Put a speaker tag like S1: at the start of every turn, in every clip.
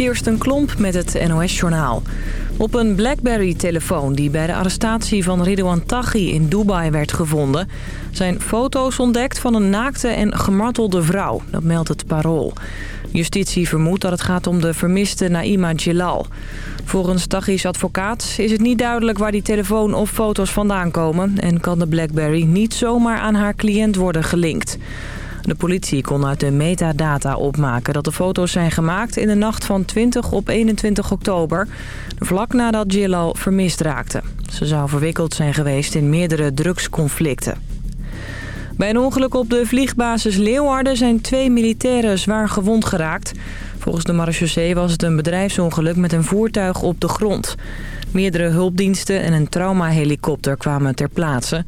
S1: Kirsten Klomp met het NOS-journaal. Op een BlackBerry-telefoon die bij de arrestatie van Ridouan Taghi in Dubai werd gevonden... zijn foto's ontdekt van een naakte en gemartelde vrouw. Dat meldt het Parool. Justitie vermoedt dat het gaat om de vermiste Naima Jilal. Volgens Taghi's advocaat is het niet duidelijk waar die telefoon of foto's vandaan komen... en kan de BlackBerry niet zomaar aan haar cliënt worden gelinkt. De politie kon uit de metadata opmaken dat de foto's zijn gemaakt in de nacht van 20 op 21 oktober, vlak nadat Jill vermist raakte. Ze zou verwikkeld zijn geweest in meerdere drugsconflicten. Bij een ongeluk op de vliegbasis Leeuwarden zijn twee militairen zwaar gewond geraakt. Volgens de marechaussee was het een bedrijfsongeluk met een voertuig op de grond. Meerdere hulpdiensten en een traumahelikopter kwamen ter plaatse.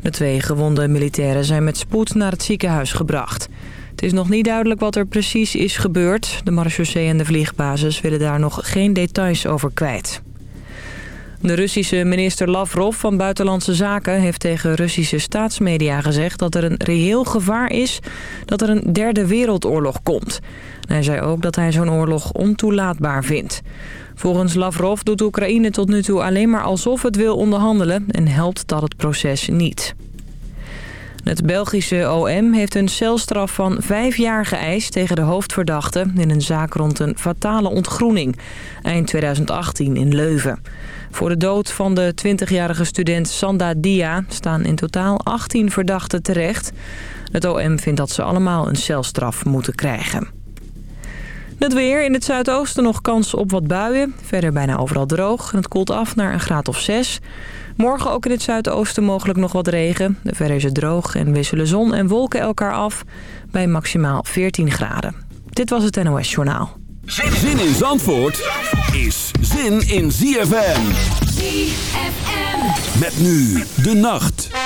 S1: De twee gewonde militairen zijn met spoed naar het ziekenhuis gebracht. Het is nog niet duidelijk wat er precies is gebeurd. De marechaussee en de vliegbasis willen daar nog geen details over kwijt. De Russische minister Lavrov van Buitenlandse Zaken heeft tegen Russische staatsmedia gezegd dat er een reëel gevaar is dat er een derde wereldoorlog komt. hij zei ook dat hij zo'n oorlog ontoelaatbaar vindt. Volgens Lavrov doet Oekraïne tot nu toe alleen maar alsof het wil onderhandelen en helpt dat het proces niet. Het Belgische OM heeft een celstraf van vijf jaar geëist tegen de hoofdverdachte... in een zaak rond een fatale ontgroening, eind 2018 in Leuven. Voor de dood van de 20-jarige student Sanda Dia staan in totaal 18 verdachten terecht. Het OM vindt dat ze allemaal een celstraf moeten krijgen. Het weer. In het zuidoosten nog kans op wat buien. Verder bijna overal droog. En het koelt af naar een graad of 6. Morgen ook in het zuidoosten mogelijk nog wat regen. Verder is het droog en wisselen zon en wolken elkaar af. Bij maximaal 14 graden. Dit was het NOS Journaal.
S2: Zin in Zandvoort is zin in ZFM. ZFM. Met nu de nacht.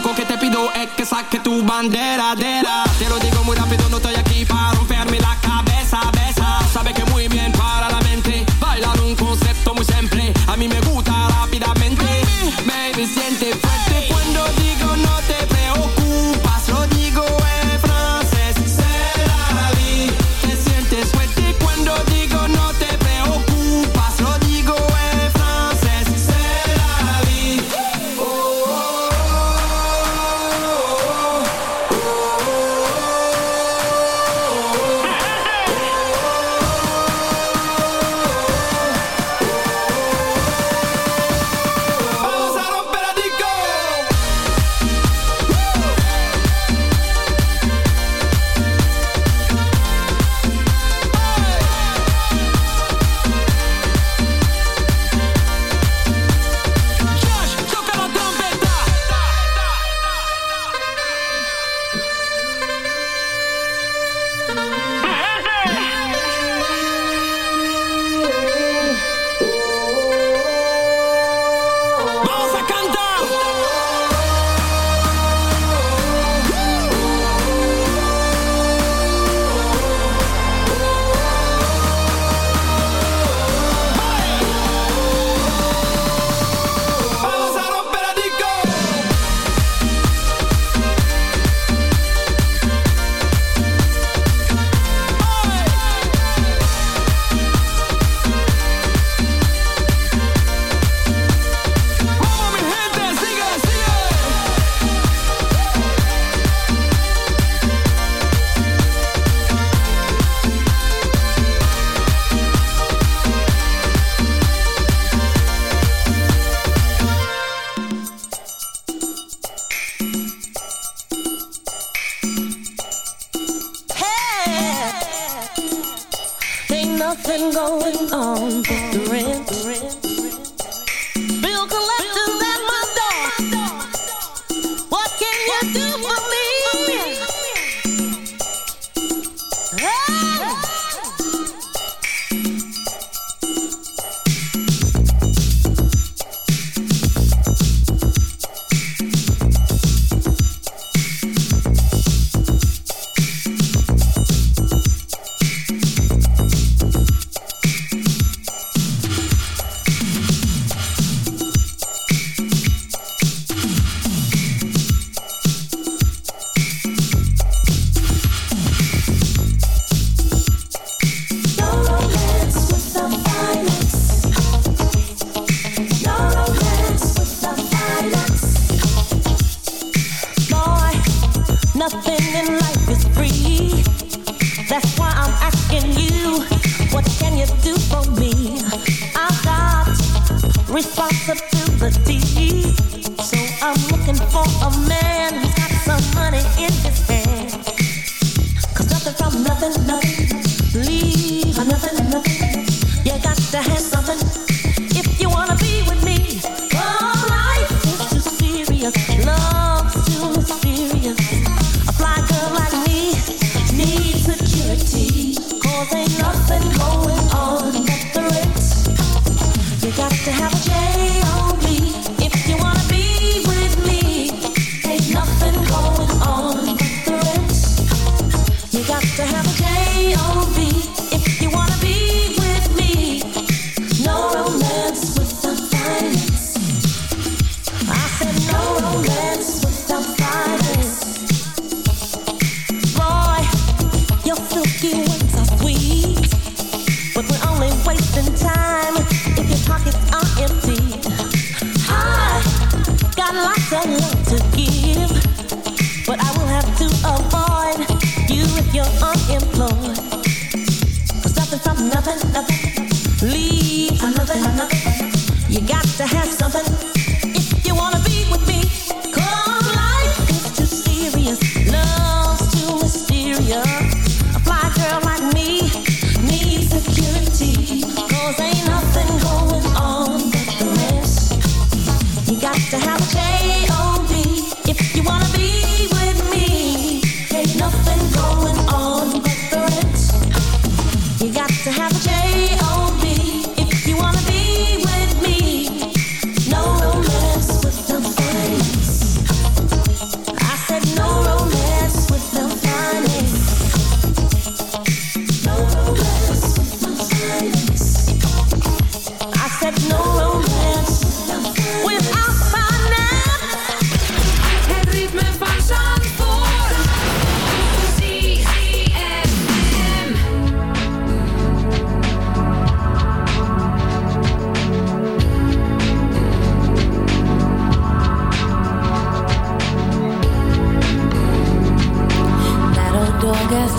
S3: único que te pido es que saque tu bandera, dera. Te lo digo muy rápido, no estoy aquí para romperme la cabeza, besa. Sabe que muy bien para la mente, bailar un concepto muy simple. A mí me gusta rápidamente, baby, siente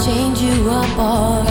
S3: change you up
S4: or.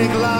S5: take life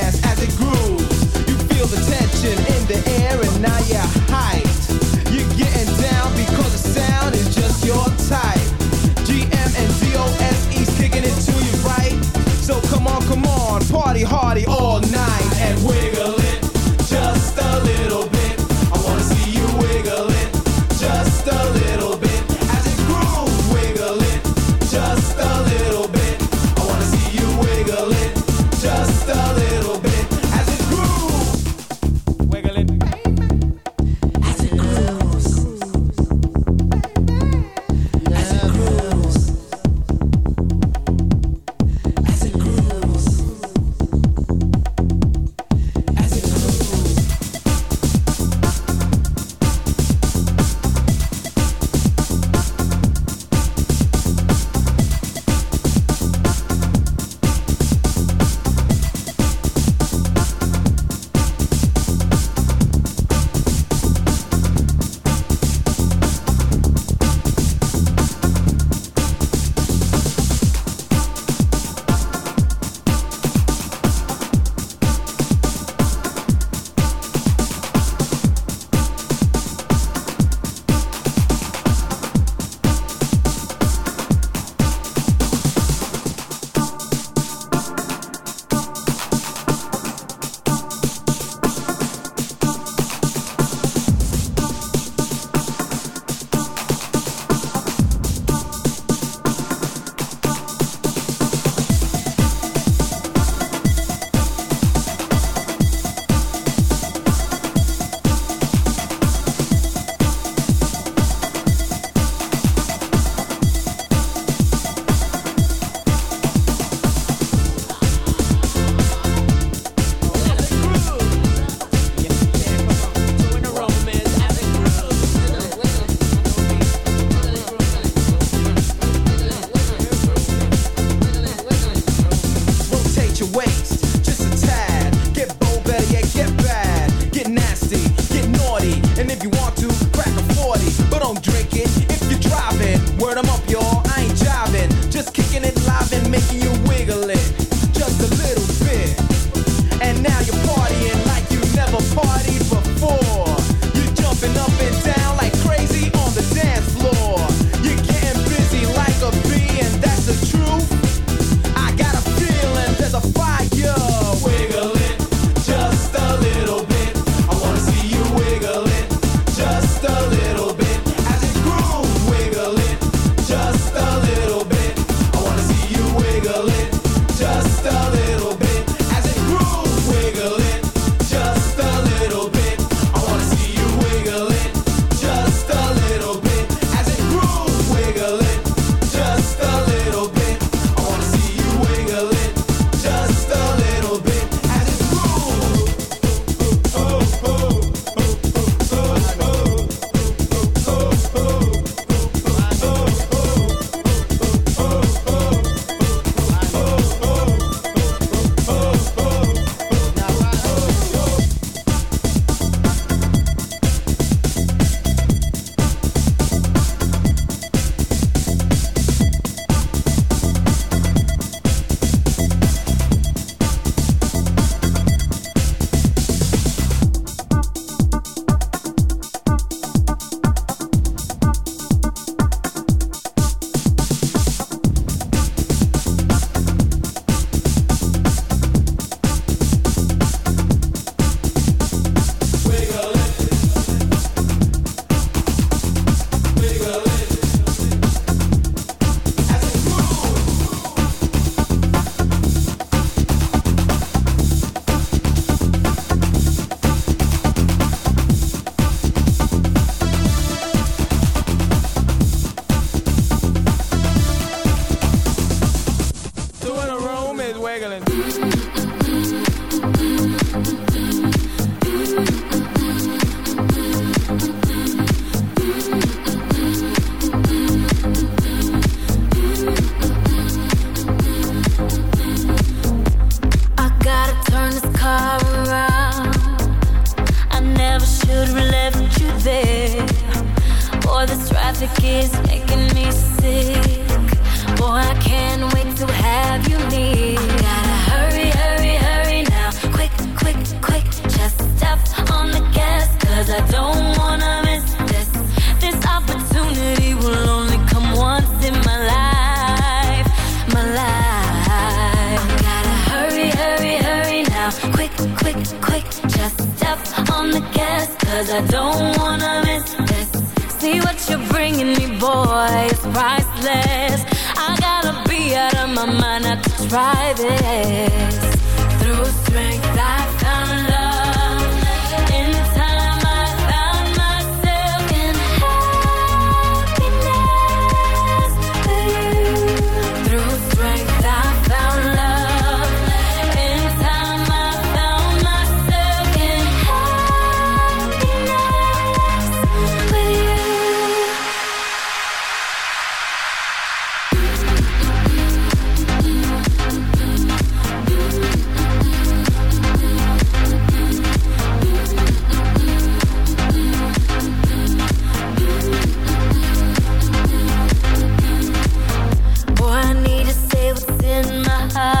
S4: uh,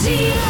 S6: See.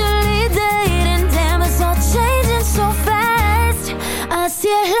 S7: Así es la